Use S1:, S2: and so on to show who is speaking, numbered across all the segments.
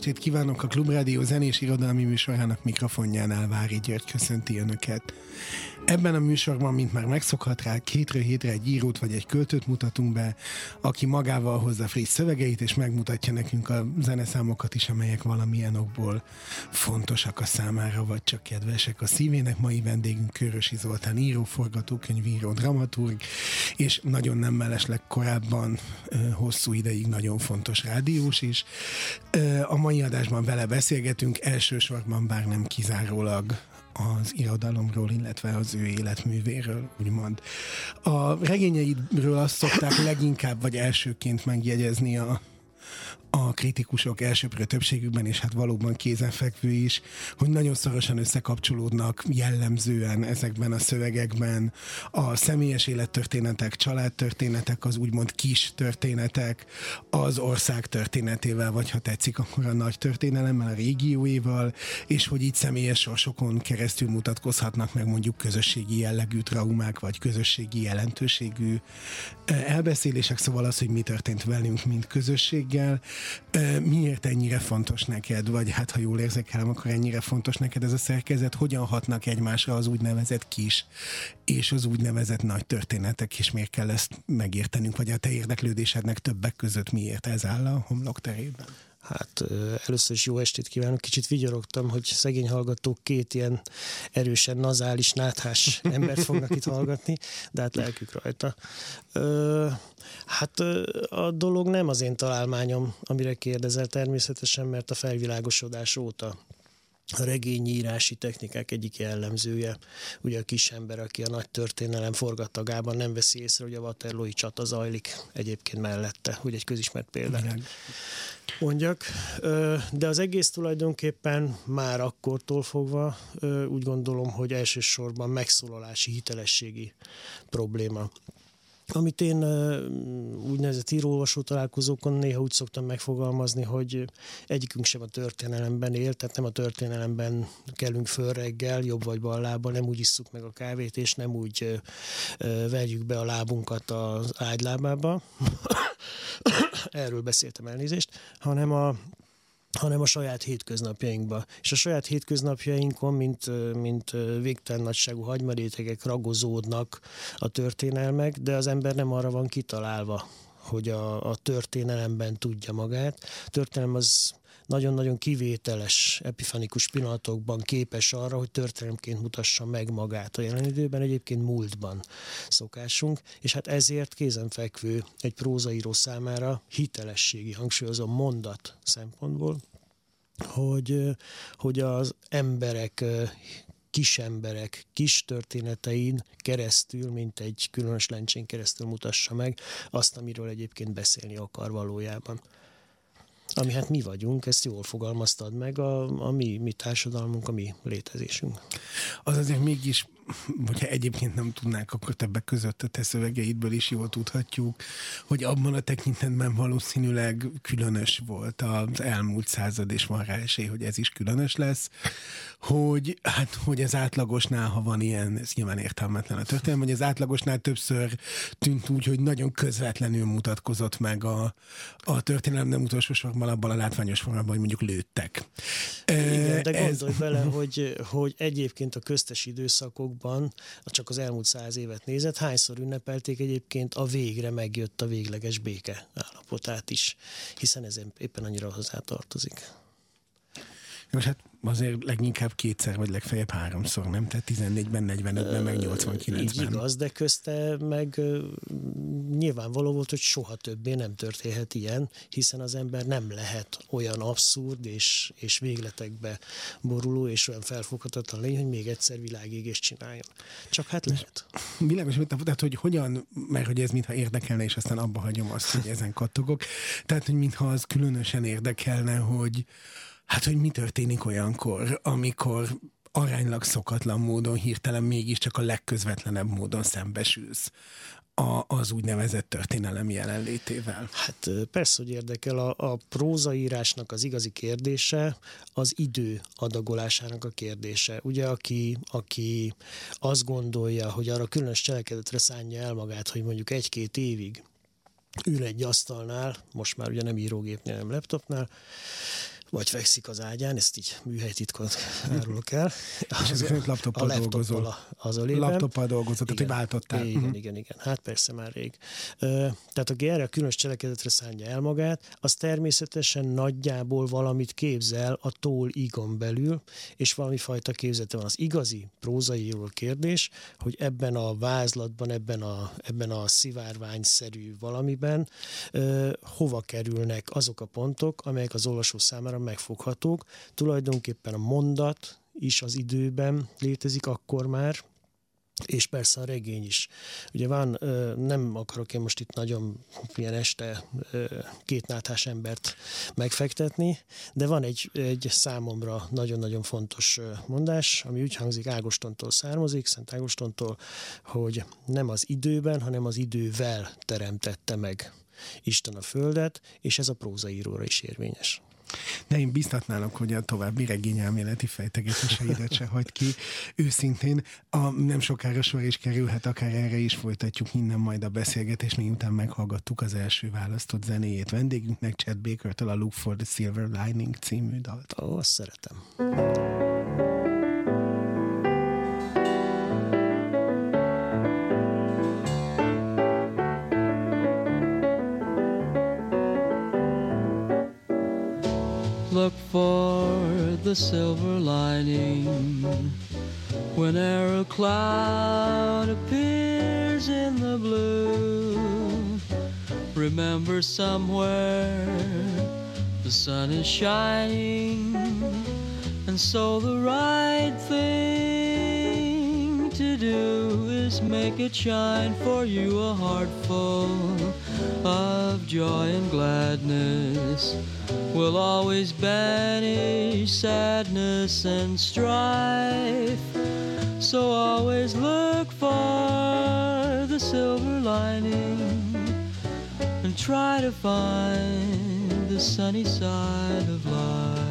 S1: estét kívánok a Klubrádió zenés irodalmi műsorának mikrofonjánál Vári György köszönti Önöket. Ebben a műsorban, mint már megszokhat rá, kétről hétre egy írót vagy egy költőt mutatunk be, aki magával hozza friss szövegeit, és megmutatja nekünk a zeneszámokat is, amelyek valamilyen okból fontosak a számára, vagy csak kedvesek a szívének. Mai vendégünk Körösi Zoltán író, forgatókönyvíró, dramaturg, és nagyon nem mellesleg korábban hosszú ideig nagyon fontos rádiós is. A mai adásban vele beszélgetünk, elsősorban bár nem kizárólag az irodalomról, illetve az ő életművéről, úgymond. A regényeidről azt szokták leginkább, vagy elsőként megjegyezni a, a kritikusok elsőprő többségükben, és hát valóban kézenfekvő is, hogy nagyon szorosan összekapcsolódnak jellemzően ezekben a szövegekben. A személyes élettörténetek, családtörténetek, az úgymond kis történetek, az ország történetével, vagy ha tetszik, akkor a nagy történelemmel, a régióéval, és hogy így személyes sorsokon keresztül mutatkozhatnak meg mondjuk közösségi jellegű traumák, vagy közösségi jelentőségű elbeszélések, szóval az, hogy mi történt velünk, mint közösséggel, Miért ennyire fontos neked, vagy hát ha jól érzékelem, akkor ennyire fontos neked ez a szerkezet? Hogyan hatnak egymásra az úgynevezett kis és az úgynevezett nagy történetek, és miért kell ezt megértenünk, vagy a te érdeklődésednek többek között miért ez áll a homlok terében?
S2: Hát először is jó estét kívánok. Kicsit vigyorogtam, hogy szegény hallgatók két ilyen erősen nazális, náthás embert fognak itt hallgatni, de hát lelkük rajta. Hát a dolog nem az én találmányom, amire kérdezel természetesen, mert a felvilágosodás óta a regényírási technikák egyik jellemzője. Ugye a kis ember, aki a nagy történelem forgatagában nem veszi észre, hogy a Waterloo-i csata zajlik egyébként mellette, hogy egy közismert példa. Mondjak, de az egész tulajdonképpen már akkortól fogva úgy gondolom, hogy elsősorban megszólalási hitelességi probléma. Amit én úgynevezett íróolvasó találkozókon néha úgy szoktam megfogalmazni, hogy egyikünk sem a történelemben él, tehát nem a történelemben kellünk föl reggel, jobb vagy bal lába, nem úgy isszuk meg a kávét, és nem úgy verjük be a lábunkat az ágylábába. Erről beszéltem elnézést, hanem a hanem a saját hétköznapjainkba. És a saját hétköznapjainkon, mint, mint végtelen nagyságú hagymarétegek ragozódnak a történelmek, de az ember nem arra van kitalálva, hogy a, a történelemben tudja magát. A történelem az nagyon-nagyon kivételes epifanikus pillanatokban képes arra, hogy történelemként mutassa meg magát. A jelen időben egyébként múltban szokásunk, és hát ezért kézenfekvő egy prózaíró számára hitelességi, hangsúlyozom mondat szempontból, hogy, hogy az emberek kis emberek, kis történetein keresztül, mint egy különös lencsén keresztül mutassa meg azt, amiről egyébként beszélni akar valójában. Ami hát mi vagyunk, ezt jól fogalmaztad meg, a, a mi, mi társadalmunk, a mi létezésünk.
S1: Az azért mégis hogyha egyébként nem tudnánk, akkor többek között a te szövegeidből is jól tudhatjuk, hogy abban a tekintetben valószínűleg különös volt az elmúlt század, és van rá esély, hogy ez is különös lesz, hogy, hát, hogy az átlagosnál, ha van ilyen, ez nyilván értelmetlen a történelem, hogy az átlagosnál többször tűnt úgy, hogy nagyon közvetlenül mutatkozott meg a, a történelem nem utolsó sorban abban a látványos formában, hogy mondjuk lőttek.
S2: Igen, de gondolj ez... bele, hogy, hogy egyébként a köztes időszakok országban, csak az elmúlt száz évet nézett, hányszor ünnepelték egyébként a végre megjött a végleges béke állapotát is, hiszen ez éppen annyira hozzá tartozik.
S1: Most hát azért leginkább kétszer, vagy legfeljebb háromszor, nem? Tehát 14-ben, 45-ben, meg 89-ben.
S2: Így igaz, de közte meg nyilvánvaló volt, hogy soha többé nem történhet ilyen, hiszen az ember nem lehet olyan abszurd és, és végletekbe boruló és olyan felfoghatatlan lény, hogy még egyszer világégést csináljon. Csak hát lehet.
S1: Világos, tehát hogy hogyan, mert hogy ez mintha érdekelne, és aztán abba hagyom azt, hogy ezen kattogok. Tehát, hogy mintha az különösen érdekelne, hogy hát, hogy mi történik olyankor, amikor aránylag szokatlan módon hirtelen mégiscsak a legközvetlenebb módon szembesülsz a, az úgynevezett történelem jelenlétével?
S2: Hát persze, hogy érdekel. A, a prózaírásnak az igazi kérdése az idő adagolásának a kérdése. Ugye, aki, aki azt gondolja, hogy arra különös cselekedetre szánja el magát, hogy mondjuk egy-két évig ül egy asztalnál, most már ugye nem írógépnél, nem laptopnál, vagy fekszik az ágyán, ezt így műhelytitkot árulok el.
S1: Az, és laptoppal
S2: a
S1: dolgozol.
S2: A, az a.
S1: Laptoppal dolgozol, tehát hogy váltottál.
S2: Igen, uh-huh. igen, igen. Hát persze már rég. Tehát aki erre a különös cselekedetre szánja el magát, az természetesen nagyjából valamit képzel a tól igon belül, és valami fajta képzete van. Az igazi prózairól kérdés, hogy ebben a vázlatban, ebben a, ebben a szivárványszerű valamiben hova kerülnek azok a pontok, amelyek az olvasó számára megfoghatók. Tulajdonképpen a mondat is az időben létezik akkor már, és persze a regény is. Ugye van, nem akarok én most itt nagyon ilyen este kétnáthás embert megfektetni, de van egy, egy számomra nagyon-nagyon fontos mondás, ami úgy hangzik, Ágostontól származik, Szent Ágostontól, hogy nem az időben, hanem az idővel teremtette meg Isten a földet, és ez a prózaíróra is érvényes.
S1: De én biztatnálok, hogy a további regényelméleti fejtegetéseidet se hagyd ki. Őszintén a nem sokára sor is kerülhet, akár erre is folytatjuk innen majd a beszélgetést, miután meghallgattuk az első választott zenéjét vendégünknek, Chad Baker-től a Look for the Silver Lining című dalt.
S2: Ó, azt szeretem.
S3: The silver lining whenever a cloud appears in the blue. Remember somewhere the sun is shining, and so the right thing to do is make it shine for you a heart full of joy and gladness will always banish sadness and strife. So always look for the silver lining and try to find the sunny side of life.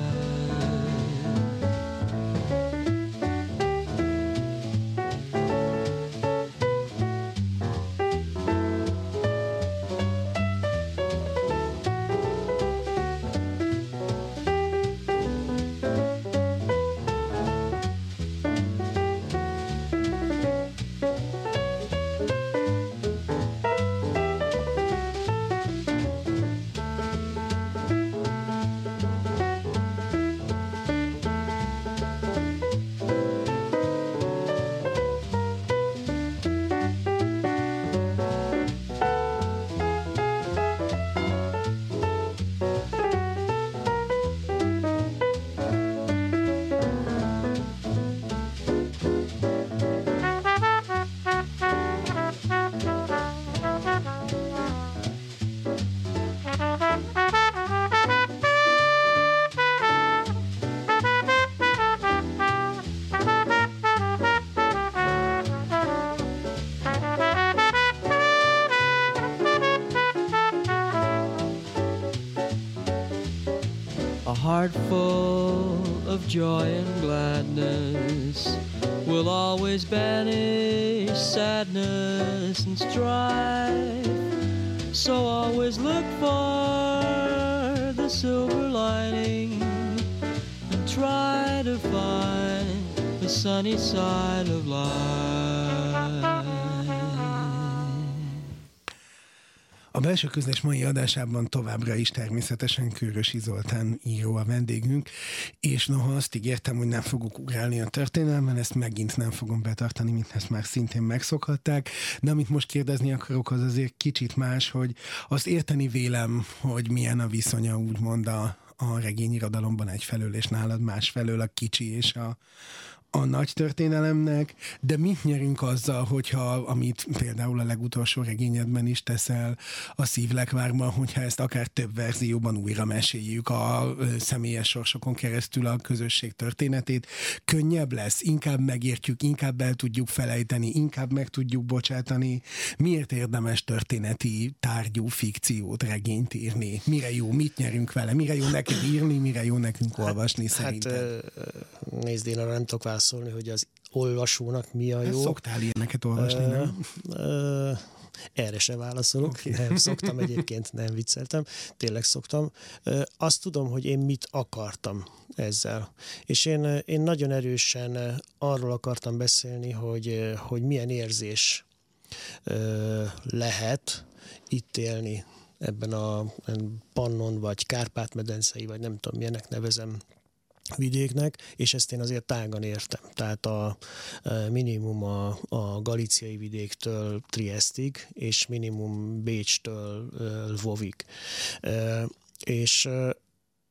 S3: Heart full of joy and gladness will always banish sadness and strife. So always look for the silver lining and try to find the sunny side of life.
S1: Belső közlés mai adásában továbbra is természetesen Körösi Zoltán író a vendégünk, és noha azt ígértem, hogy nem fogok ugrálni a történelmen, ezt megint nem fogom betartani, mint ezt már szintén megszokhatták, de amit most kérdezni akarok, az azért kicsit más, hogy azt érteni vélem, hogy milyen a viszonya úgymond a, a regényirodalomban egyfelől, és nálad másfelől a kicsi és a, a nagy történelemnek, de mit nyerünk azzal, hogyha, amit például a legutolsó regényedben is teszel, a szívlekvárban, hogyha ezt akár több verzióban újra meséljük a személyes sorsokon keresztül a közösség történetét, könnyebb lesz, inkább megértjük, inkább el tudjuk felejteni, inkább meg tudjuk bocsátani. Miért érdemes történeti tárgyú fikciót, regényt írni? Mire jó, mit nyerünk vele? Mire jó neked írni, mire jó nekünk olvasni hát,
S2: szerintem? Hát nézd, én arra nem tudok válaszolni, hogy az olvasónak mi a hát jó.
S1: Szoktál ilyeneket olvasni, uh, nem? Uh,
S2: erre se válaszolok, okay. nem szoktam egyébként, nem vicceltem, tényleg szoktam. Azt tudom, hogy én mit akartam ezzel. És én, én nagyon erősen arról akartam beszélni, hogy, hogy milyen érzés lehet itt élni ebben a Pannon vagy Kárpát-medencei, vagy nem tudom milyenek nevezem vidéknek, és ezt én azért tágan értem. Tehát a minimum a, a galiciai vidéktől Triestig, és minimum Bécstől Lvovig. És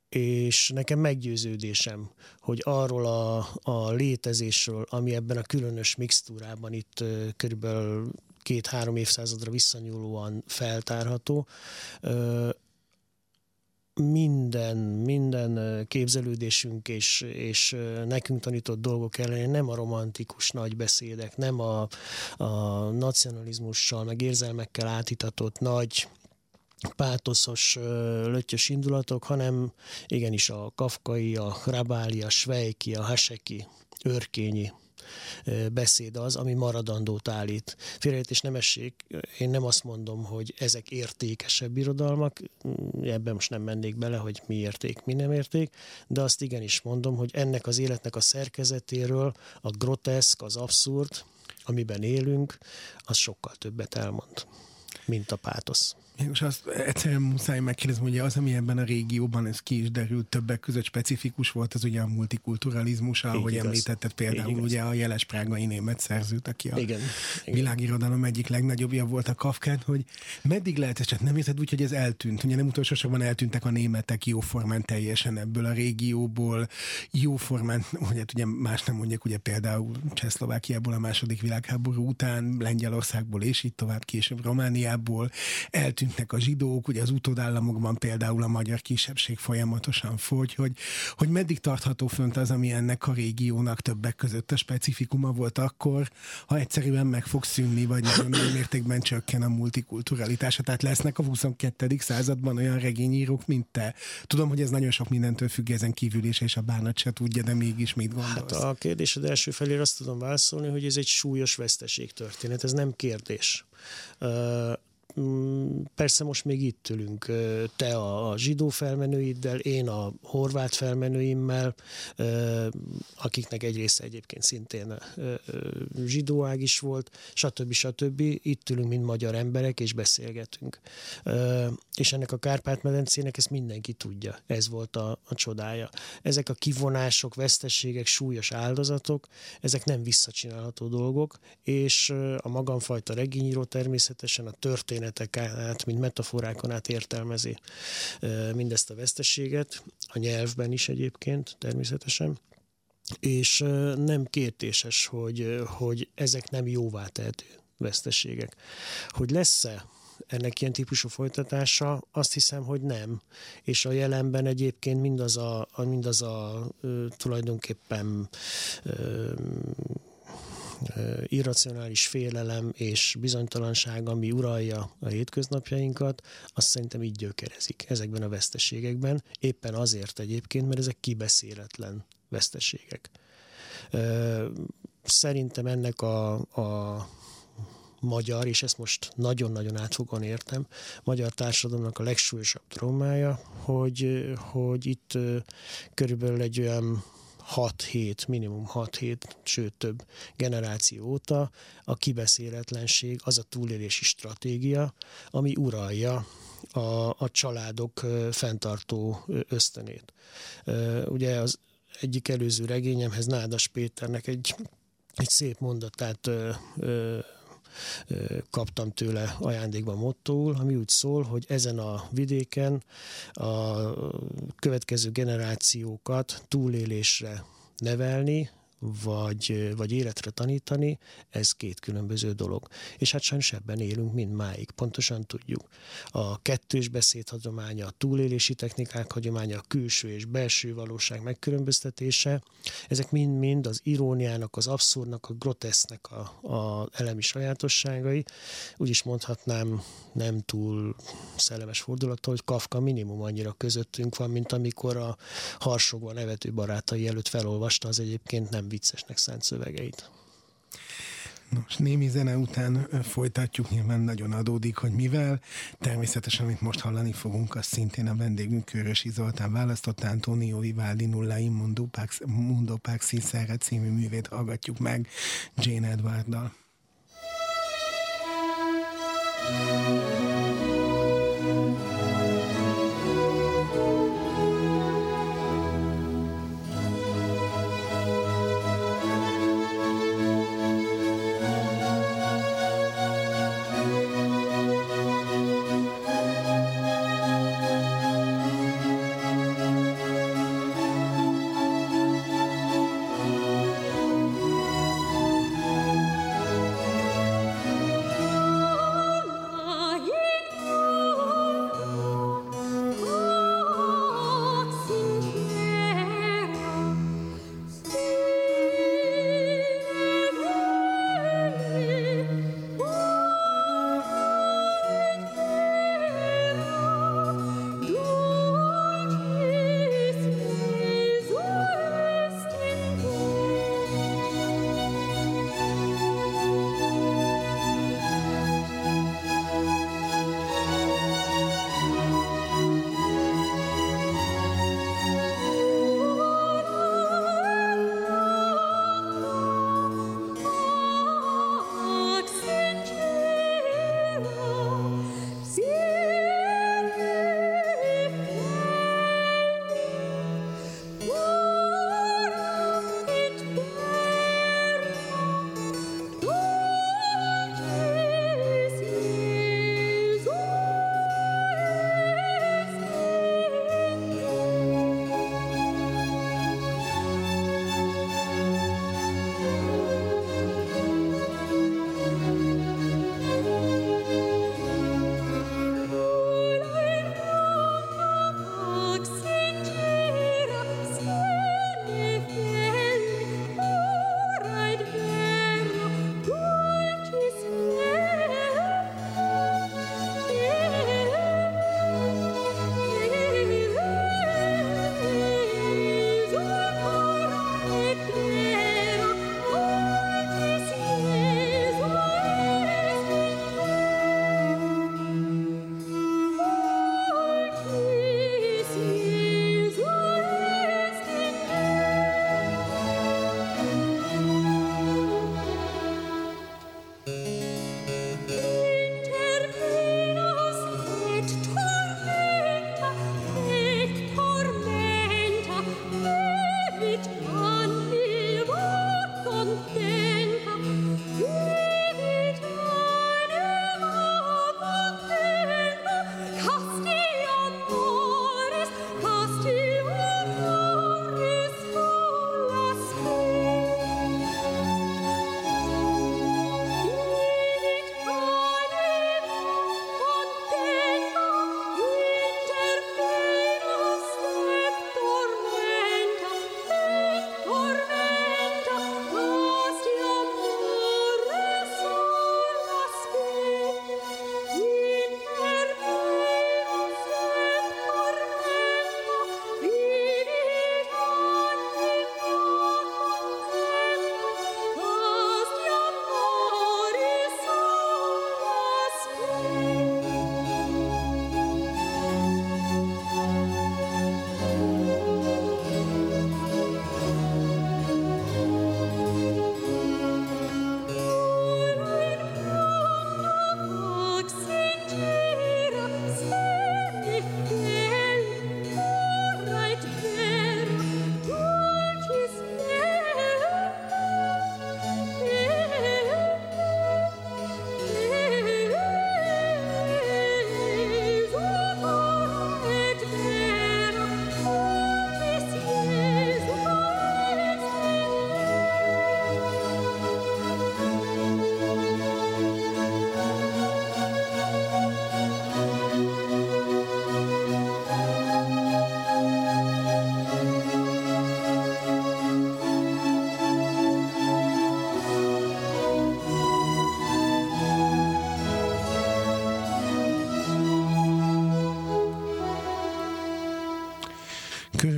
S2: és nekem meggyőződésem, hogy arról a, a létezésről, ami ebben a különös mixtúrában itt körülbelül két-három évszázadra visszanyúlóan feltárható, minden, minden képzelődésünk és, és nekünk tanított dolgok ellenére nem a romantikus nagy beszédek, nem a, a nacionalizmussal, meg érzelmekkel átitatott nagy pátoszos, löttyös indulatok, hanem igenis a kafkai, a rabáli, a svejki, a haseki, örkényi beszéd az, ami maradandót állít. Félreértés nem essék, én nem azt mondom, hogy ezek értékesebb irodalmak, ebben most nem mennék bele, hogy mi érték, mi nem érték, de azt igenis mondom, hogy ennek az életnek a szerkezetéről a groteszk, az abszurd, amiben élünk, az sokkal többet elmond, mint a pátosz.
S1: És azt egyszerűen muszáj megkérdezni, hogy az, ami ebben a régióban, ez ki is derült többek között specifikus volt, az ugye a multikulturalizmus, ahogy igaz. említetted például ugye a jeles prágai német szerzőt, aki a igen, világirodalom egyik legnagyobbja volt a Kafkán, hogy meddig lehet ez, csak nem érted úgy, hogy ez eltűnt. Ugye nem utolsó sorban eltűntek a németek jóformán teljesen ebből a régióból, jóformán, hogy hát ugye más nem mondják, ugye például Csehszlovákiából a második világháború után, Lengyelországból és így tovább később Romániából eltűnt eltűntnek a zsidók, ugye az utódállamokban például a magyar kisebbség folyamatosan fogy, hogy, hogy meddig tartható fönt az, ami ennek a régiónak többek között a specifikuma volt akkor, ha egyszerűen meg fog szűnni, vagy nagyon nagy mértékben csökken a multikulturalitása. Tehát lesznek a 22. században olyan regényírók, mint te. Tudom, hogy ez nagyon sok mindentől függ ezen kívül is, és a bánat se tudja, de mégis mit gondolsz? Hát
S2: a kérdésed első felére azt tudom válaszolni, hogy ez egy súlyos veszteség történet, ez nem kérdés. Mm, persze most még itt ülünk, te a, zsidó felmenőiddel, én a horvát felmenőimmel, akiknek egy része egyébként szintén zsidóág is volt, stb. stb. Itt ülünk, mint magyar emberek, és beszélgetünk. És ennek a Kárpát-medencének ezt mindenki tudja. Ez volt a, a csodája. Ezek a kivonások, vesztességek, súlyos áldozatok, ezek nem visszacsinálható dolgok, és a magamfajta regényíró természetesen a történet történetek át, mint metaforákon át értelmezi mindezt a veszteséget, a nyelvben is egyébként természetesen, és nem kétéses, hogy, hogy ezek nem jóvá tehető veszteségek. Hogy lesz-e ennek ilyen típusú folytatása, azt hiszem, hogy nem. És a jelenben egyébként mindaz a, mindaz a tulajdonképpen irracionális félelem és bizonytalanság, ami uralja a hétköznapjainkat, azt szerintem így gyökerezik ezekben a veszteségekben, éppen azért egyébként, mert ezek kibeszéletlen veszteségek. Szerintem ennek a, a magyar, és ezt most nagyon-nagyon átfogóan értem, magyar társadalomnak a legsúlyosabb traumája, hogy, hogy itt körülbelül egy olyan 6-7, minimum 6-7, sőt több generáció óta a kibeszéletlenség az a túlélési stratégia, ami uralja a, a családok fenntartó ösztönét. Ugye az egyik előző regényemhez Nádas Péternek egy, egy szép mondatát ö, ö, kaptam tőle ajándékban mottóul, ami úgy szól, hogy ezen a vidéken a következő generációkat túlélésre nevelni, vagy, vagy életre tanítani, ez két különböző dolog. És hát sajnos ebben élünk mind máig, pontosan tudjuk. A kettős beszéd hagyománya, a túlélési technikák hagyománya, a külső és belső valóság megkülönböztetése, ezek mind-mind az iróniának, az abszurdnak, a grotesznek a, a elemi sajátosságai. Úgy is mondhatnám, nem túl szellemes fordulattal, hogy Kafka minimum annyira közöttünk van, mint amikor a harsogva nevető barátai előtt felolvasta az egyébként nem viccesnek szánt szövegeit.
S1: Nos, némi zene után folytatjuk, nyilván nagyon adódik, hogy mivel. Természetesen, amit most hallani fogunk, az szintén a vendégünk Körösi Zoltán választott Antonio Vivaldi Nullaim Mundo Pax, Mundo Pax című művét hallgatjuk meg Jane Edwarddal. thank you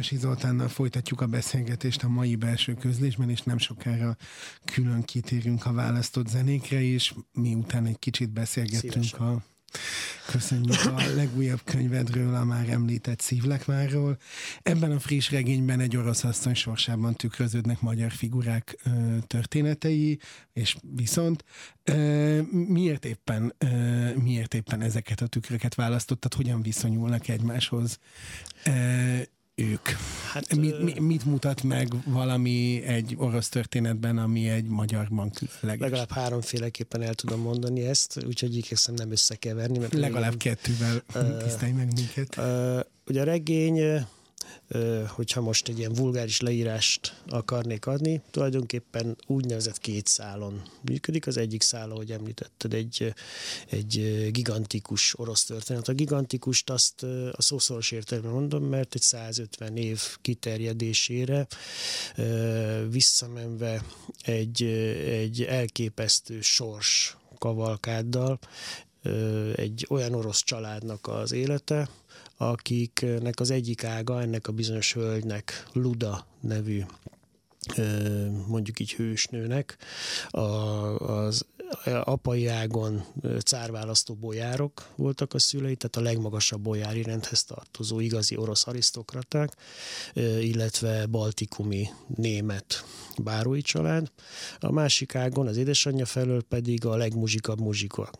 S1: Körösi Zoltánnal folytatjuk a beszélgetést a mai belső közlésben, és nem sokára külön kitérünk a választott zenékre is, miután egy kicsit beszélgettünk Szívesen. a Köszönjük a legújabb könyvedről, a már említett Szívlekvárról. Ebben a friss regényben egy orosz asszony sorsában tükröződnek magyar figurák ö, történetei, és viszont ö, miért, éppen, ö, miért éppen ezeket a tükröket választottad, hogyan viszonyulnak egymáshoz? Ők? Hát, mit, mit, mit mutat meg valami egy orosz történetben, ami egy magyarban különleges?
S2: Legalább háromféleképpen el tudom mondani ezt, úgyhogy igyekszem nem összekeverni. Mert
S1: Legalább én, kettővel uh, tisztelj meg minket.
S2: Uh, ugye a regény hogyha most egy ilyen vulgáris leírást akarnék adni, tulajdonképpen úgynevezett két szálon működik. Az egyik szála, hogy említetted, egy, egy gigantikus orosz történet. A gigantikust azt a szószoros értelemben mondom, mert egy 150 év kiterjedésére visszamenve egy, egy elképesztő sors kavalkáddal, egy olyan orosz családnak az élete, akiknek az egyik ága ennek a bizonyos hölgynek Luda nevű mondjuk így hősnőnek az apai ágon cárválasztó bolyárok voltak a szülei, tehát a legmagasabb bolyári rendhez tartozó igazi orosz arisztokraták, illetve baltikumi német bárói család. A másik ágon az édesanyja felől pedig a legmuzsikabb muzsika.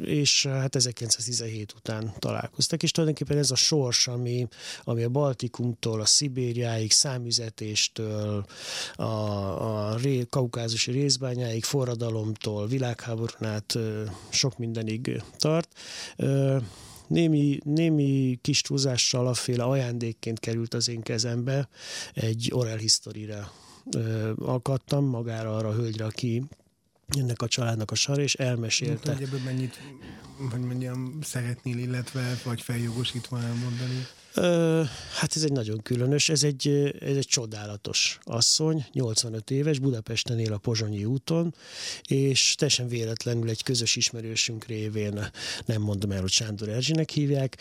S2: És hát 1917 után találkoztak, és tulajdonképpen ez a sors, ami, ami a Baltikumtól, a Szibériáig, számüzetéstől, a, a ré, kaukázusi részbányáig, forradalomtól, világháborún át sok mindenig tart némi, némi kis túlzással aféle ajándékként került az én kezembe, egy oral history-re akadtam magára arra a hölgyre, aki ennek a családnak a sar, és elmesélte.
S1: Ebből mennyit, hogy mondjam, szeretnél, illetve vagy feljogosítva elmondani?
S2: Hát ez egy nagyon különös, ez egy, ez egy csodálatos asszony, 85 éves, Budapesten él a Pozsonyi úton, és teljesen véletlenül egy közös ismerősünk révén, nem mondom el, hogy Sándor Erzsinek hívják,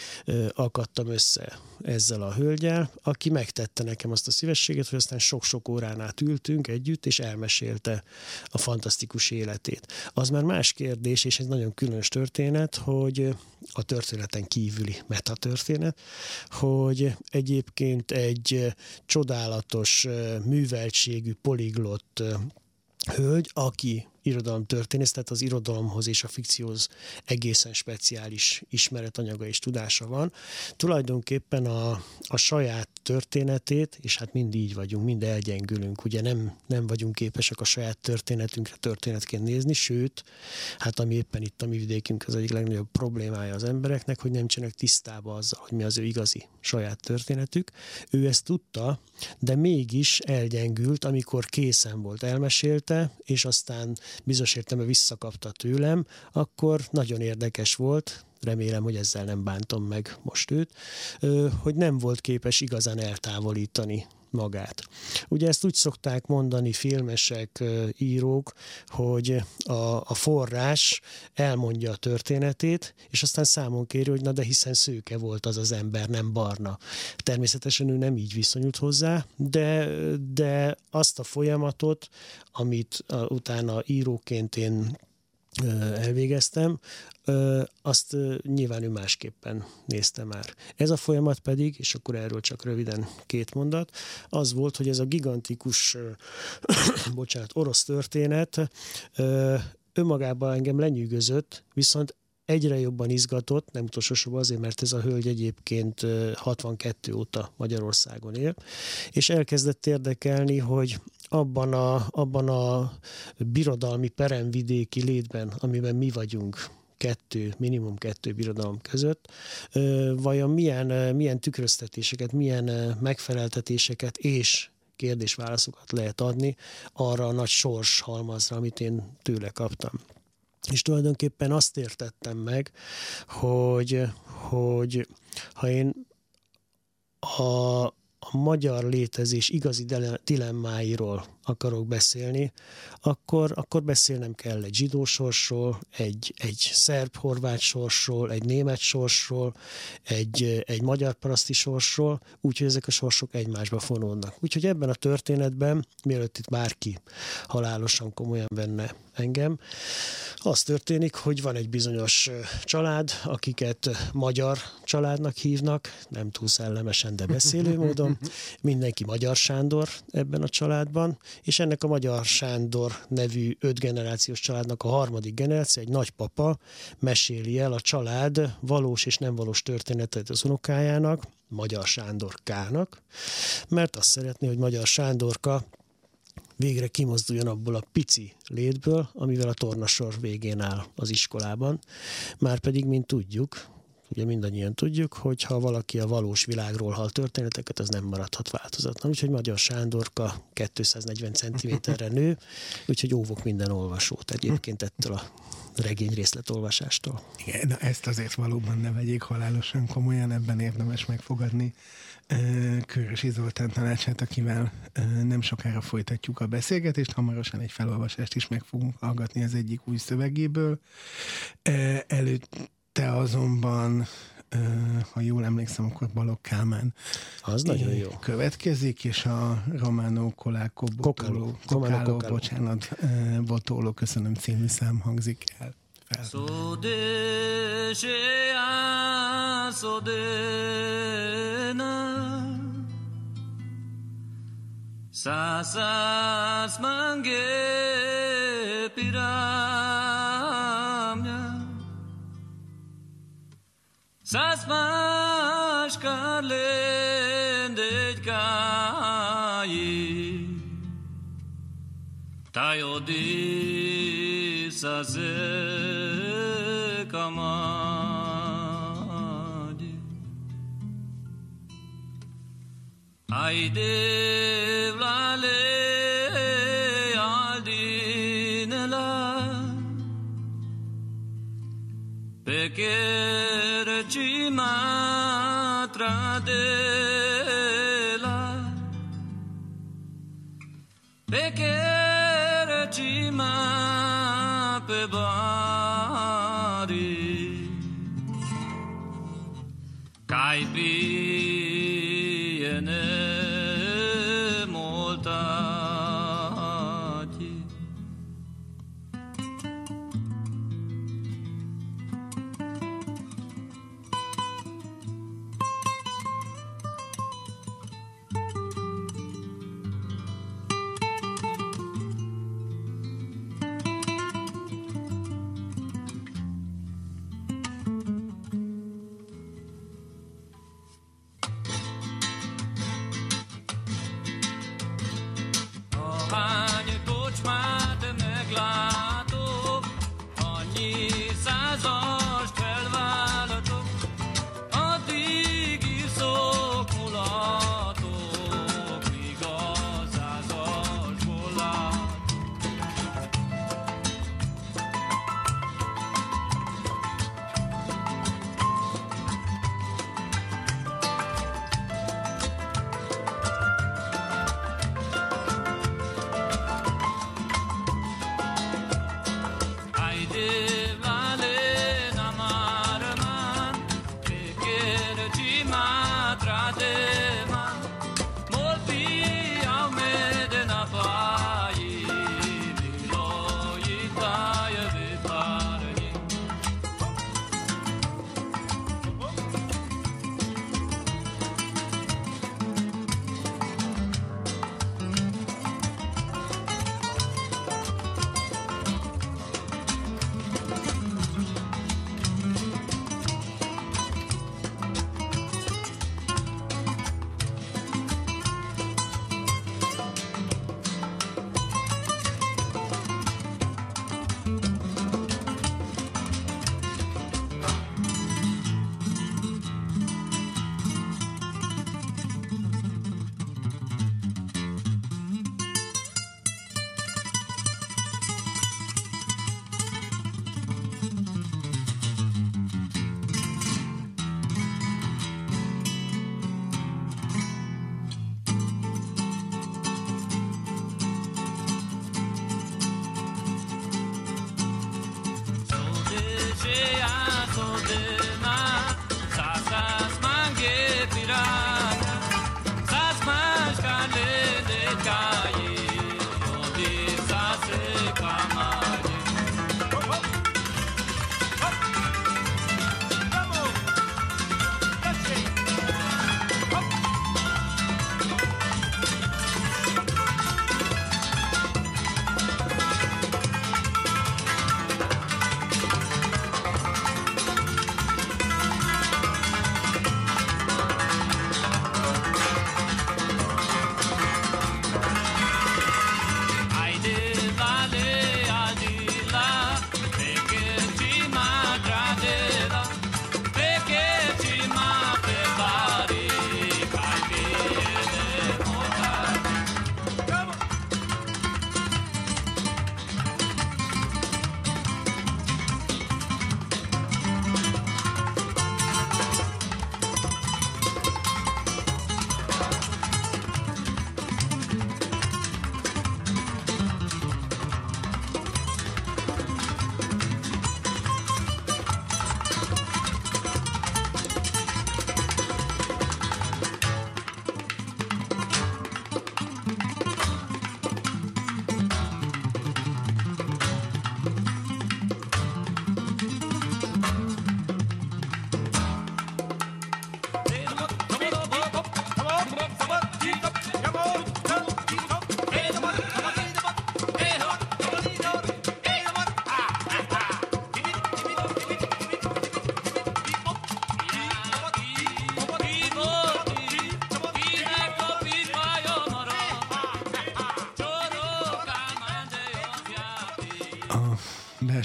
S2: akadtam össze ezzel a hölgyel, aki megtette nekem azt a szívességet, hogy aztán sok-sok órán át ültünk együtt, és elmesélte a fantasztikus életét. Az már más kérdés, és egy nagyon különös történet, hogy a történeten kívüli metatörténet, hogy egyébként egy csodálatos műveltségű poliglott hölgy, aki irodalomtörténész, tehát az irodalomhoz és a fikcióhoz egészen speciális ismeretanyaga és tudása van. Tulajdonképpen a, a saját történetét, és hát mind így vagyunk, mind elgyengülünk, ugye nem, nem vagyunk képesek a saját történetünkre történetként nézni, sőt, hát ami éppen itt a mi vidékünk az egyik legnagyobb problémája az embereknek, hogy nem csinálnak tisztába azzal, hogy mi az ő igazi saját történetük. Ő ezt tudta, de mégis elgyengült, amikor készen volt, elmesélte, és aztán bizonyos értelemben visszakapta tőlem, akkor nagyon érdekes volt, remélem, hogy ezzel nem bántom meg most őt, hogy nem volt képes igazán eltávolítani magát. Ugye ezt úgy szokták mondani filmesek, írók, hogy a, a forrás elmondja a történetét, és aztán számon kéri, hogy na de hiszen szőke volt az az ember, nem barna. Természetesen ő nem így viszonyult hozzá, de, de azt a folyamatot, amit utána íróként én elvégeztem, azt nyilván ő másképpen nézte már. Ez a folyamat pedig, és akkor erről csak röviden két mondat, az volt, hogy ez a gigantikus, bocsánat, orosz történet önmagában engem lenyűgözött, viszont egyre jobban izgatott, nem utolsó azért, mert ez a hölgy egyébként 62 óta Magyarországon él, és elkezdett érdekelni, hogy abban a, abban a birodalmi peremvidéki létben, amiben mi vagyunk, kettő, minimum kettő birodalom között, vajon milyen, milyen tükröztetéseket, milyen megfeleltetéseket és kérdésválaszokat lehet adni arra a nagy sors halmazra, amit én tőle kaptam. És tulajdonképpen azt értettem meg, hogy, hogy ha én a a magyar létezés igazi dilemmáiról akarok beszélni, akkor, akkor beszélnem kell egy zsidó sorsról, egy, egy szerb-horvát sorsról, egy német sorsról, egy, egy magyar paraszti sorsról, úgyhogy ezek a sorsok egymásba fonódnak. Úgyhogy ebben a történetben, mielőtt itt bárki halálosan komolyan venne engem, az történik, hogy van egy bizonyos család, akiket magyar családnak hívnak, nem túl szellemesen, de beszélő módon. Mindenki Magyar Sándor ebben a családban, és ennek a Magyar Sándor nevű öt generációs családnak a harmadik generáció, egy nagypapa meséli el a család valós és nem valós történetet az unokájának, Magyar Sándor Kának, mert azt szeretné, hogy Magyar Sándorka végre kimozduljon abból a pici létből, amivel a tornasor végén áll az iskolában. Márpedig, mint tudjuk, ugye mindannyian tudjuk, hogy ha valaki a valós világról hall történeteket, az nem maradhat változatlan. Úgyhogy Magyar Sándorka 240 cm-re nő, úgyhogy óvok minden olvasót egyébként ettől a regény részletolvasástól.
S4: Igen, na ezt azért valóban ne vegyék halálosan komolyan, ebben érdemes megfogadni Körösi Zoltán tanácsát, akivel nem sokára folytatjuk a beszélgetést, hamarosan egy felolvasást is meg fogunk hallgatni az egyik új szövegéből. Előtte azonban ha jól emlékszem, akkor Balogh Kálmán
S2: az nagyon jó.
S4: következik, és a Romano Coláko Botolo, Kokáló, bocsánat, Botolo, köszönöm című szám hangzik el. Sasas mange Száz máskár lend egy kájé, Tajodi száze kamágy. Ajde vlále mapy. Kai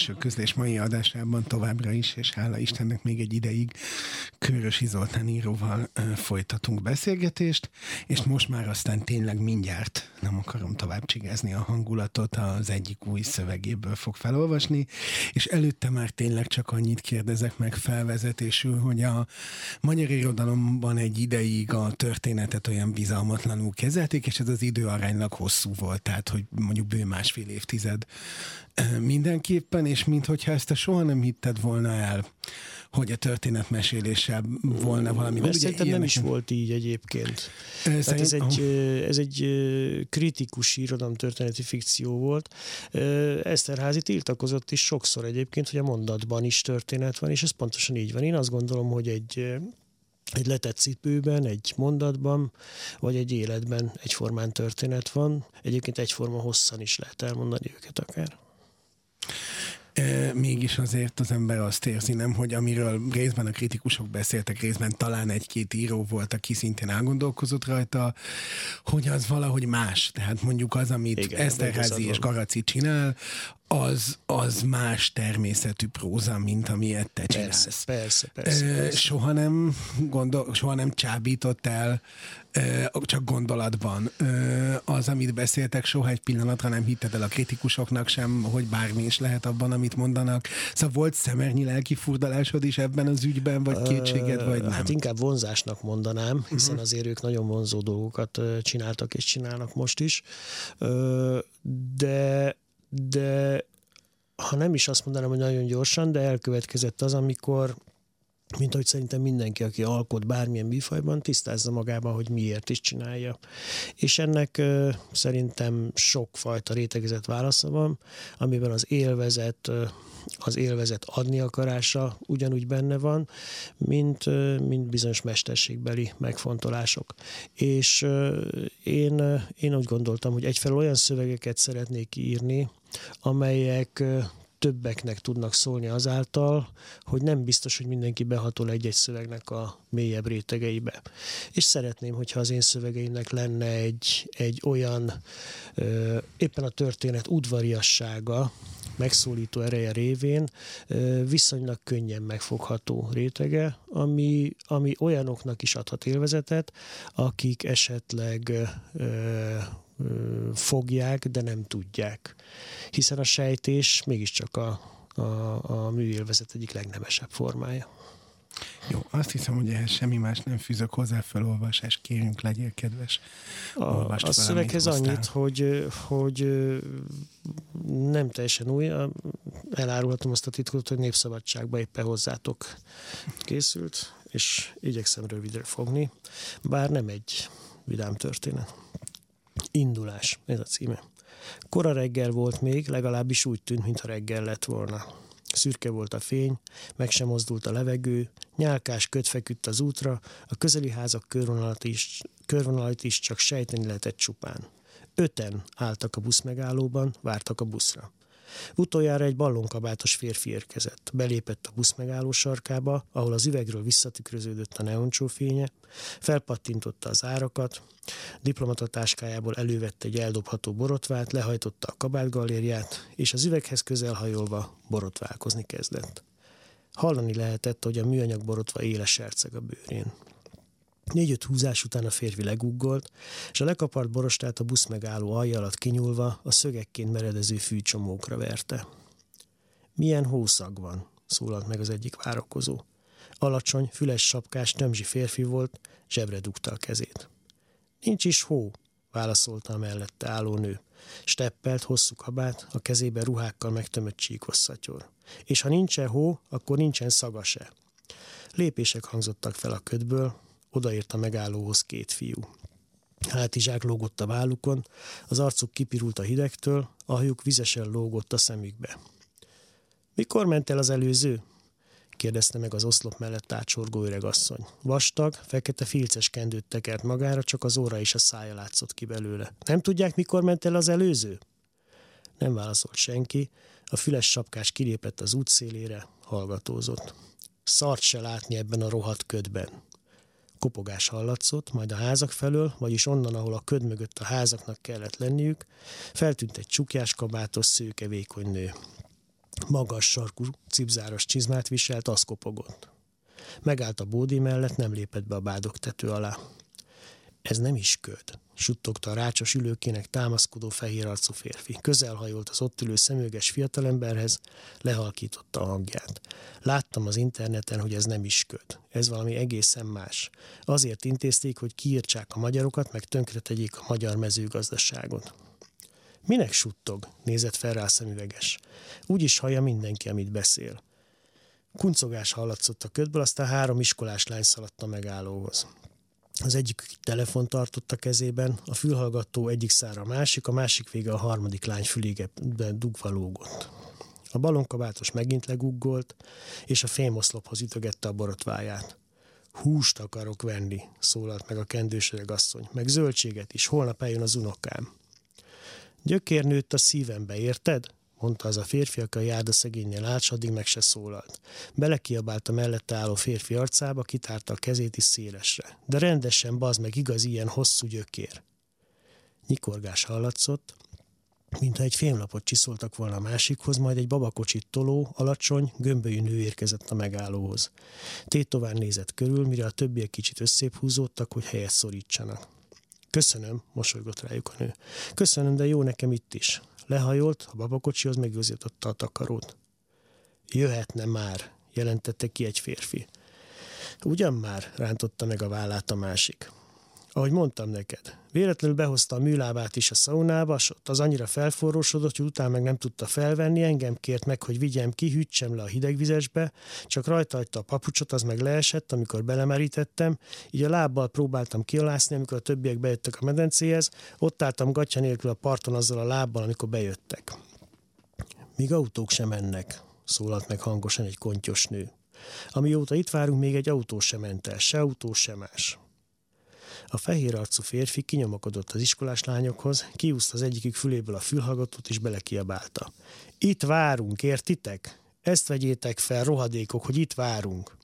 S1: belső közlés mai adásában továbbra is, és hála Istennek még egy ideig Körösi Zoltán íróval folytatunk beszélgetést, és most már aztán tényleg mindjárt nem akarom tovább csigázni a hangulatot, az egyik új szövegéből fog felolvasni, és előtte már tényleg csak annyit kérdezek meg felvezetésül, hogy a magyar irodalomban egy ideig a történetet olyan bizalmatlanul kezelték, és ez az idő aránylag hosszú volt, tehát hogy mondjuk bő másfél évtized mindenképpen, és minthogyha ezt te soha nem hitted volna el, hogy a történetmeséléssel volna valami.
S2: Mert szerintem nem is volt így egyébként. Szerint... ez, egy, ez egy kritikus történeti fikció volt. Eszterházi tiltakozott is sokszor egyébként, hogy a mondatban is történet van, és ez pontosan így van. Én azt gondolom, hogy egy egy letett cipőben, egy mondatban, vagy egy életben egyformán történet van. Egyébként egyforma hosszan is lehet elmondani őket akár
S1: mégis azért az ember azt érzi, nem, hogy amiről részben a kritikusok beszéltek, részben talán egy-két író volt, aki szintén elgondolkozott rajta, hogy az valahogy más. Tehát mondjuk az, amit Igen, Eszterházi és Garaci csinál, az, az más természetű próza, mint amilyet te csinálsz.
S2: Persze, persze, persze, persze.
S1: Soha nem, gondol, soha nem csábított el csak gondolatban. Az, amit beszéltek, soha egy pillanatra nem hitted el a kritikusoknak sem, hogy bármi is lehet abban, amit mondanak. Szóval volt szemernyi lelki furdalásod is ebben az ügyben, vagy kétséged, vagy nem?
S2: Hát inkább vonzásnak mondanám, hiszen uh-huh. azért ők nagyon vonzó dolgokat csináltak és csinálnak most is. De de ha nem is azt mondanám, hogy nagyon gyorsan, de elkövetkezett az, amikor mint ahogy szerintem mindenki, aki alkot bármilyen műfajban, tisztázza magában, hogy miért is csinálja. És ennek ö, szerintem sokfajta rétegezett válasza van, amiben az élvezet, ö, az élvezet adni akarása ugyanúgy benne van, mint, ö, mint bizonyos mesterségbeli megfontolások. És ö, én, én úgy gondoltam, hogy egyfelől olyan szövegeket szeretnék írni, amelyek többeknek tudnak szólni azáltal, hogy nem biztos, hogy mindenki behatol egy-egy szövegnek a mélyebb rétegeibe. És szeretném, hogyha az én szövegeimnek lenne egy, egy olyan ö, éppen a történet udvariassága, megszólító ereje révén viszonylag könnyen megfogható rétege, ami, ami olyanoknak is adhat élvezetet, akik esetleg fogják, de nem tudják. Hiszen a sejtés mégiscsak a, a, a műélvezet egyik legnemesebb formája.
S1: Jó, azt hiszem, hogy ehhez semmi más nem fűzök hozzá, felolvasás, kérünk, legyél kedves.
S2: A, a szöveghez annyit, hogy, hogy nem teljesen új, elárulhatom azt a titkot, hogy Népszabadságba éppen hozzátok készült, és igyekszem rövidre fogni, bár nem egy vidám történet. Indulás, ez a címe. Kora reggel volt még, legalábbis úgy tűnt, mintha reggel lett volna. Szürke volt a fény, meg sem mozdult a levegő, nyálkás köt feküdt az útra, a közeli házak körvonalat is, körvonalat is csak sejteni lehetett csupán. Öten álltak a buszmegállóban, vártak a buszra. Utoljára egy ballonkabátos férfi érkezett. Belépett a busz megálló sarkába, ahol az üvegről visszatükröződött a neoncsó fénye, felpattintotta az árakat, diplomatatáskájából elővette egy eldobható borotvát, lehajtotta a kabátgalériát, és az üveghez közelhajolva borotválkozni kezdett. Hallani lehetett, hogy a műanyag borotva éles serceg a bőrén. Négy-öt húzás után a férfi leguggolt, és a lekapart borostát a busz megálló alja alatt kinyúlva a szögekként meredező fűcsomókra verte. Milyen hószag van, szólalt meg az egyik várakozó. Alacsony, füles sapkás, tömzsi férfi volt, zsebre dugta a kezét. Nincs is hó, válaszolta a mellette álló nő. Steppelt, hosszú kabát, a kezébe ruhákkal megtömött csíkos. És ha nincsen hó, akkor nincsen szaga se. Lépések hangzottak fel a ködből, Odaért a megállóhoz két fiú. Hátizsák lógott a vállukon, az arcuk kipirult a hidegtől, a hajuk vizesen lógott a szemükbe. Mikor ment el az előző? kérdezte meg az oszlop mellett átsorgó öregasszony. Vastag, fekete filces kendőt tekert magára, csak az óra és a szája látszott ki belőle. Nem tudják, mikor ment el az előző? Nem válaszolt senki, a füles sapkás kilépett az útszélére, hallgatózott. Szart se látni ebben a rohadt ködben kopogás hallatszott, majd a házak felől, vagyis onnan, ahol a köd mögött a házaknak kellett lenniük, feltűnt egy csukjás kabátos szőke vékony nő. Magas sarkú, cipzáros csizmát viselt, az kopogott. Megállt a bódi mellett, nem lépett be a bádok tető alá. Ez nem is köd, suttogta a rácsos ülőkének támaszkodó fehér arcú férfi. Közelhajolt az ott ülő szemüveges fiatalemberhez, lehalkította a hangját. Láttam az interneten, hogy ez nem is köd. Ez valami egészen más. Azért intézték, hogy kiírtsák a magyarokat, meg tönkretegyék a magyar mezőgazdaságot. Minek suttog? nézett fel rá szemüveges. Úgy is hallja mindenki, amit beszél. Kuncogás hallatszott a ködből, aztán három iskolás lány szaladt a megállóhoz. Az egyik telefon tartott a kezében, a fülhallgató egyik szára a másik, a másik vége a harmadik lány fülébe dugva lógott. A balonkabátos megint leguggolt, és a fémoszlophoz ütögette a borotváját. Húst akarok venni, szólalt meg a kendősöreg asszony, meg zöldséget is, holnap eljön az unokám. Gyökér nőtt a szívembe, érted? Mondta az a férfi, aki a járda szegénynél állt, addig meg se szólalt. Belekiabált a mellette álló férfi arcába, kitárta a kezét is szélesre. De rendesen, bazd meg, igaz ilyen hosszú gyökér. Nyikorgás hallatszott, mintha egy fémlapot csiszoltak volna a másikhoz, majd egy babakocsit toló, alacsony, gömbölyű nő érkezett a megállóhoz. Tétován nézett körül, mire a többiek kicsit összép húzódtak, hogy helyet szorítsanak. Köszönöm, mosolygott rájuk a nő. Köszönöm, de jó nekem itt is. Lehajolt, a babakocsihoz megőzította a takarót. Jöhetne már, jelentette ki egy férfi. Ugyan már, rántotta meg a vállát a másik. Ahogy mondtam neked, véletlenül behozta a műlábát is a szaunába, s ott az annyira felforrósodott, hogy utána meg nem tudta felvenni, engem kért meg, hogy vigyem ki, hűtsem le a hidegvizesbe, csak rajta hagyta a papucsot, az meg leesett, amikor belemerítettem, így a lábbal próbáltam kialászni, amikor a többiek bejöttek a medencéhez, ott álltam gatya nélkül a parton azzal a lábbal, amikor bejöttek. Míg autók sem mennek, szólalt meg hangosan egy kontyos nő. Amióta itt várunk, még egy autó sem ment el, se autó, se más. A fehér arcú férfi kinyomakodott az iskolás lányokhoz, kiúzta az egyikük füléből a fülhallgatót és belekiabálta. Itt várunk, értitek? Ezt vegyétek fel, rohadékok, hogy itt várunk.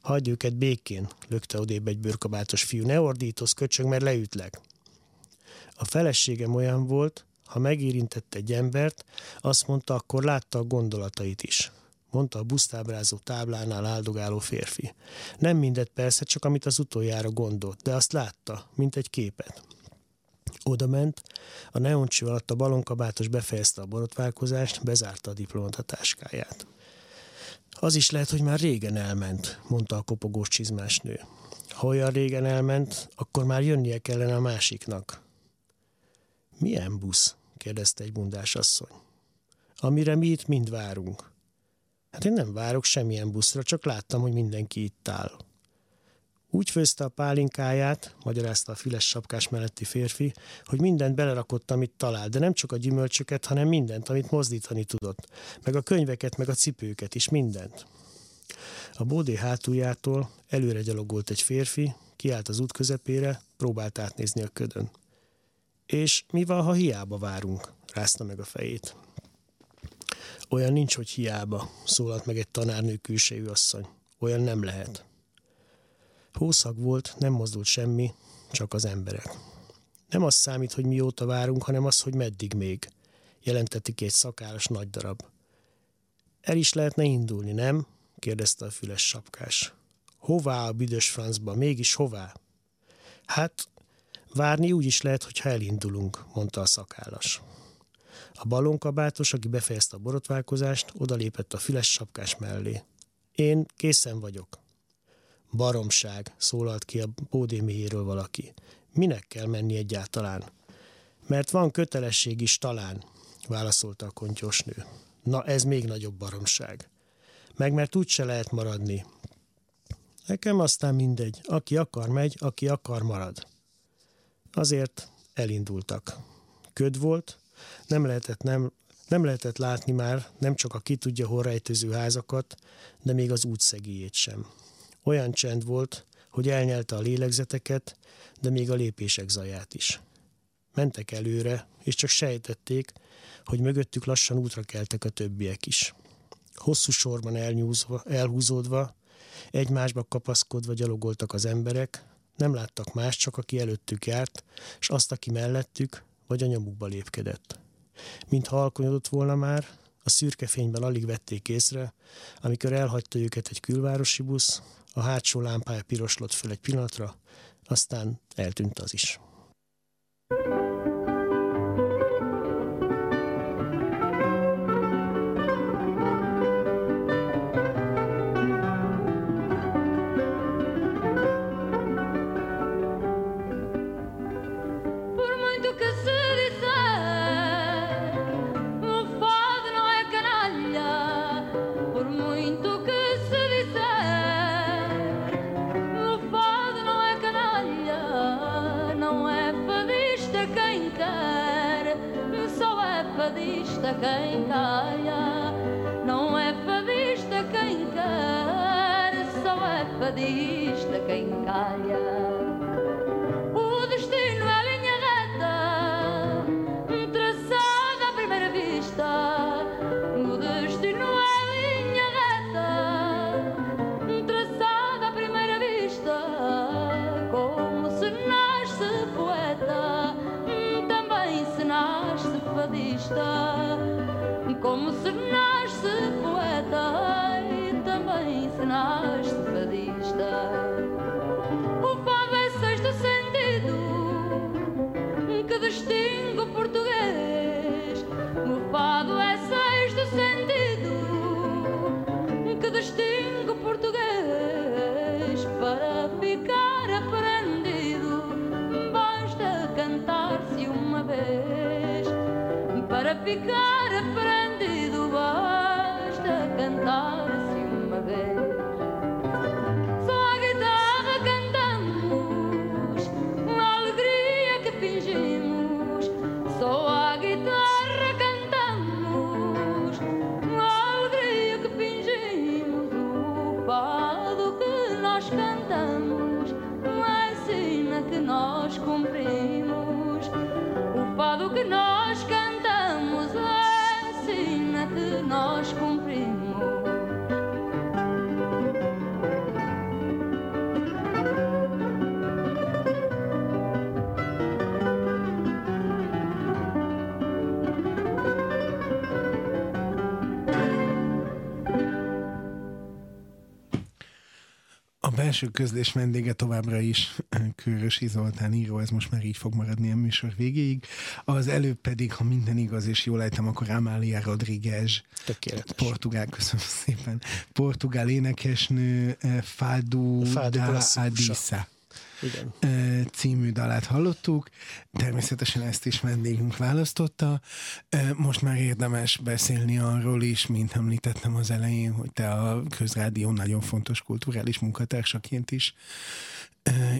S2: Hagyj őket békén, lökte odébb egy bőrkabátos fiú. Ne ordítoz, köcsög, mert leütlek. A feleségem olyan volt, ha megérintett egy embert, azt mondta, akkor látta a gondolatait is mondta a busztábrázó táblánál áldogáló férfi. Nem mindet persze, csak amit az utoljára gondolt, de azt látta, mint egy képet. Oda ment, a neoncső alatt a balonkabátos befejezte a borotválkozást, bezárta a diplomatatáskáját. Az is lehet, hogy már régen elment, mondta a kopogós csizmás nő. Ha olyan régen elment, akkor már jönnie kellene a másiknak. Milyen busz? kérdezte egy bundás asszony. Amire mi itt mind várunk. Hát én nem várok semmilyen buszra, csak láttam, hogy mindenki itt áll. Úgy főzte a pálinkáját, magyarázta a füles sapkás melletti férfi, hogy mindent belerakott, amit talált, de nem csak a gyümölcsöket, hanem mindent, amit mozdítani tudott, meg a könyveket, meg a cipőket is, mindent. A bódé hátuljától előre gyalogolt egy férfi, kiállt az út közepére, próbált átnézni a ködön. És mi van, ha hiába várunk? rázta meg a fejét. Olyan nincs, hogy hiába, szólalt meg egy tanárnő külsejű asszony. Olyan nem lehet. Hószag volt, nem mozdult semmi, csak az emberek. Nem az számít, hogy mióta várunk, hanem az, hogy meddig még, jelentette ki egy szakáros nagy darab. El is lehetne indulni, nem? kérdezte a füles sapkás. Hová a büdös francba, mégis hová? Hát, várni úgy is lehet, hogyha elindulunk, mondta a szakállas. A balonkabátos, aki befejezte a borotválkozást, odalépett a füles sapkás mellé. Én készen vagyok. Baromság, szólalt ki a bódéméjéről valaki. Minek kell menni egyáltalán? Mert van kötelesség is talán, válaszolta a kontyos. Na ez még nagyobb baromság. Meg mert úgy se lehet maradni. Nekem aztán mindegy. Aki akar megy, aki akar marad. Azért elindultak. Köd volt, nem lehetett, nem, nem lehetett látni már nem csak a ki tudja hol rejtőző házakat, de még az útszegélyét sem. Olyan csend volt, hogy elnyelte a lélegzeteket, de még a lépések zaját is. Mentek előre, és csak sejtették, hogy mögöttük lassan útra keltek a többiek is. Hosszú sorban elnyúzva, elhúzódva, egymásba kapaszkodva gyalogoltak az emberek, nem láttak más, csak aki előttük járt, és azt, aki mellettük, vagy a nyomukba lépkedett. Mint halkonyodott volna már, a szürke fényben alig vették észre, amikor elhagyta őket egy külvárosi busz, a hátsó lámpája piroslott föl egy pillanatra, aztán eltűnt az is.
S5: Quem calha, não é fadista quem quer, só é fadista quem calha. ficar aprendido, basta cantar.
S1: Belső közlés vendége továbbra is Kőrösi Zoltán író, ez most már így fog maradni a műsor végéig. Az előbb pedig, ha minden igaz és jól ejtem, akkor Amália Rodriguez.
S2: Tökéletes.
S1: Portugál, köszönöm szépen. Portugál énekesnő Fadu, Fadu da Adisa igen. című dalát hallottuk. Természetesen ezt is vendégünk választotta. Most már érdemes beszélni arról is, mint említettem az elején, hogy te a közrádió nagyon fontos kulturális munkatársaként is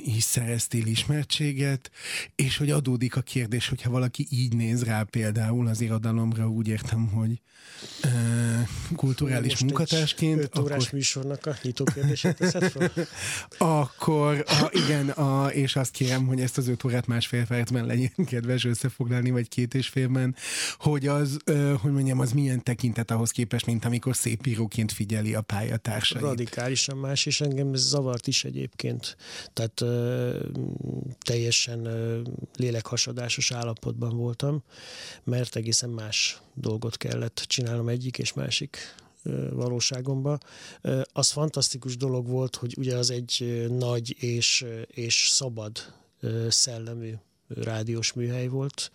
S1: is szereztél ismertséget, és hogy adódik a kérdés, hogyha valaki így néz rá például az irodalomra, úgy értem, hogy uh, kulturális Most munkatársként.
S2: Egy órás akkor... műsornak a nyitó kérdését teszed fel?
S1: akkor a, igen, a, és azt kérem, hogy ezt az öt órát másfél percben legyen kedves összefoglalni, vagy két és félben, hogy az, hogy mondjam, az milyen tekintet ahhoz képest, mint amikor szép íróként figyeli a pályatársait.
S2: Radikálisan más, és engem ez zavart is egyébként tehát ö, teljesen ö, lélekhasadásos állapotban voltam, mert egészen más dolgot kellett csinálnom egyik és másik valóságomba. Az fantasztikus dolog volt, hogy ugye az egy nagy és, és szabad szellemű rádiós műhely volt,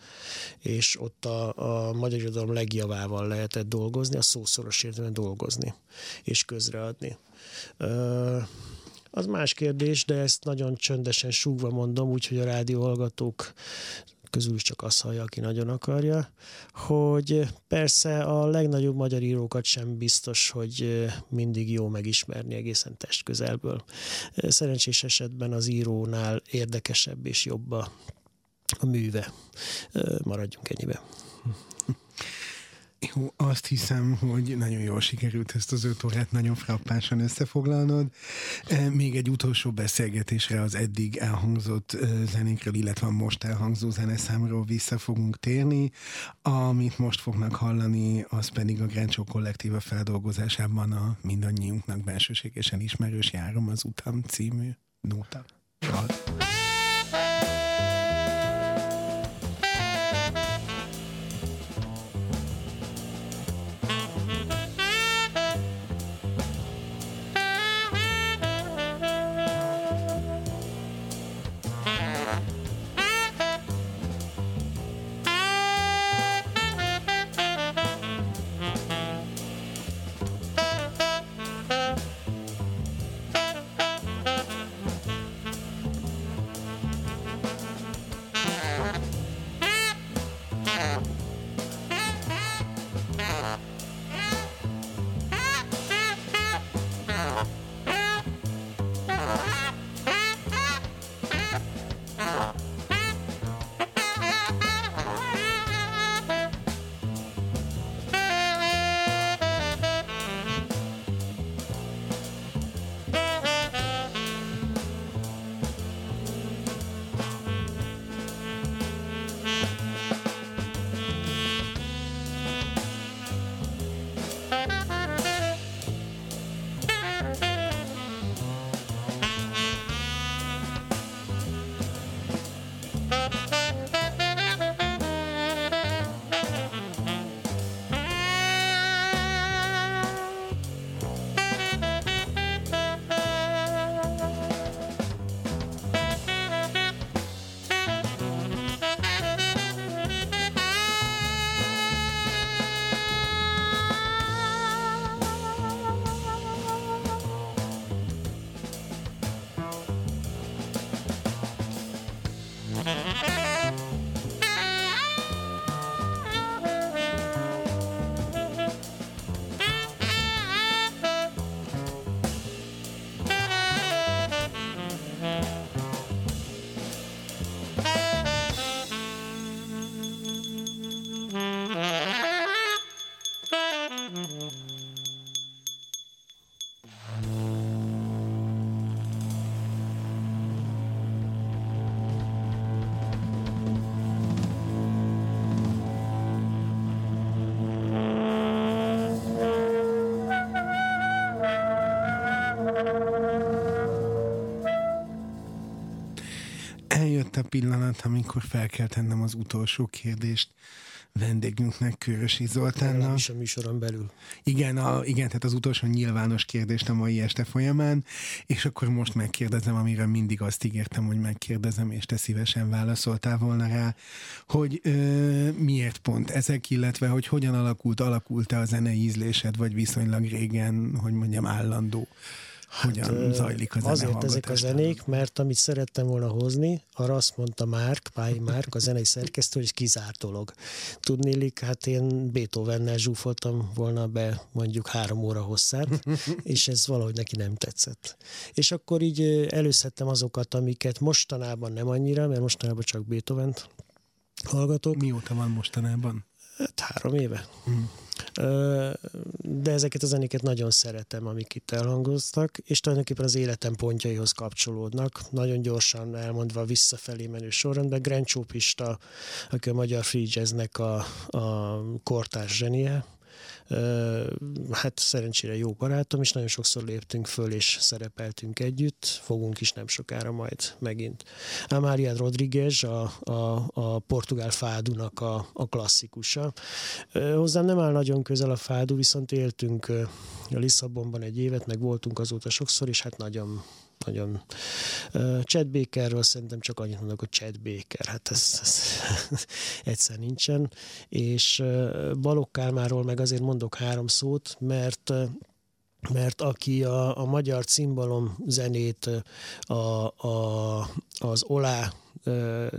S2: és ott a, a magyar irodalom legjavával lehetett dolgozni, a szószoros értelemben dolgozni, és közreadni az más kérdés, de ezt nagyon csöndesen súgva mondom, úgyhogy a rádió hallgatók közül is csak az hallja, aki nagyon akarja, hogy persze a legnagyobb magyar írókat sem biztos, hogy mindig jó megismerni egészen testközelből. Szerencsés esetben az írónál érdekesebb és jobb a, a műve. Maradjunk ennyibe.
S1: Jó, azt hiszem, hogy nagyon jól sikerült ezt az öt órát nagyon frappánsan összefoglalnod. E, még egy utolsó beszélgetésre az eddig elhangzott e, zenékről, illetve a most elhangzó zeneszámról vissza fogunk térni. Amit most fognak hallani, az pedig a Grencsó kollektíva feldolgozásában a mindannyiunknak bensőségesen ismerős Járom az utam című nóta. Csal. Eljött a pillanat, amikor fel kell tennem az utolsó kérdést vendégünknek, Körösi Zoltánnal.
S2: is a műsoron belül.
S1: Igen, a, igen, tehát az utolsó nyilvános kérdést a mai este folyamán, és akkor most megkérdezem, amire mindig azt ígértem, hogy megkérdezem, és te szívesen válaszoltál volna rá, hogy ö, miért pont ezek, illetve hogy hogyan alakult, alakult-e a zenei ízlésed, vagy viszonylag régen, hogy mondjam, állandó hogyan hát, zajlik a
S2: Azért ezek a zenék, mert amit szerettem volna hozni, arra azt mondta Márk, Pályi Márk, a zenei szerkesztő, hogy kizárt dolog. Tudnélik, hát én Beethovennel zsúfoltam volna be mondjuk három óra hosszát, és ez valahogy neki nem tetszett. És akkor így előszedtem azokat, amiket mostanában nem annyira, mert mostanában csak Beethovent hallgatok.
S1: Mióta van mostanában?
S2: Hát három éve. Hmm de ezeket a zenéket nagyon szeretem, amik itt elhangoztak, és tulajdonképpen az életem pontjaihoz kapcsolódnak. Nagyon gyorsan elmondva visszafelé menő sorrendben, Grencsó Pista, aki a magyar free jazznek a, a kortárs zsenie, hát szerencsére jó barátom, és nagyon sokszor léptünk föl, és szerepeltünk együtt, fogunk is nem sokára majd megint. Amália Rodriguez, a, a, a portugál fádunak a, a klasszikusa. Hozzám nem áll nagyon közel a fádu, viszont éltünk a Lisszabonban egy évet, meg voltunk azóta sokszor, és hát nagyon nagyon. Chad Bakerről szerintem csak annyit mondok, hogy Chad Baker, hát ez, ez egyszer nincsen, és Balogh Kálmáról meg azért mondok három szót, mert mert aki a, a magyar cimbalom zenét, a, a, az Olá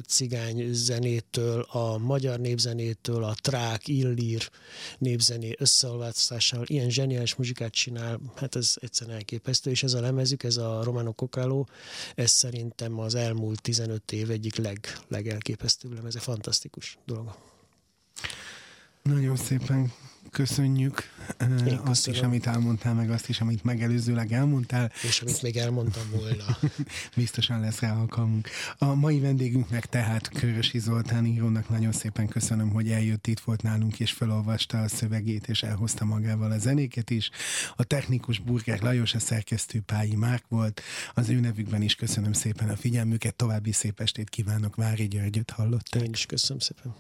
S2: cigány zenétől, a magyar népzenétől, a trák, illír népzené összeolvasztásával ilyen zseniális muzsikát csinál, hát ez egyszerűen elképesztő, és ez a lemezük, ez a Romano Kokáló, ez szerintem az elmúlt 15 év egyik leg, legelképesztőbb lemeze, fantasztikus dolog.
S1: Nagyon szépen köszönjük Én azt is, amit elmondtál, meg azt is, amit megelőzőleg elmondtál.
S2: És amit még elmondtam volna.
S1: Biztosan lesz rá alkalmunk. A mai vendégünknek tehát Körösi Zoltán írónak nagyon szépen köszönöm, hogy eljött itt volt nálunk, és felolvasta a szövegét, és elhozta magával a zenéket is. A technikus Burger Lajos, a szerkesztő Pályi Márk volt. Az ő nevükben is köszönöm szépen a figyelmüket, további szép estét kívánok, Vári Györgyöt hallották.
S2: Én is köszönöm szépen.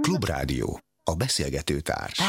S6: Klubrádió. A beszélgető társ.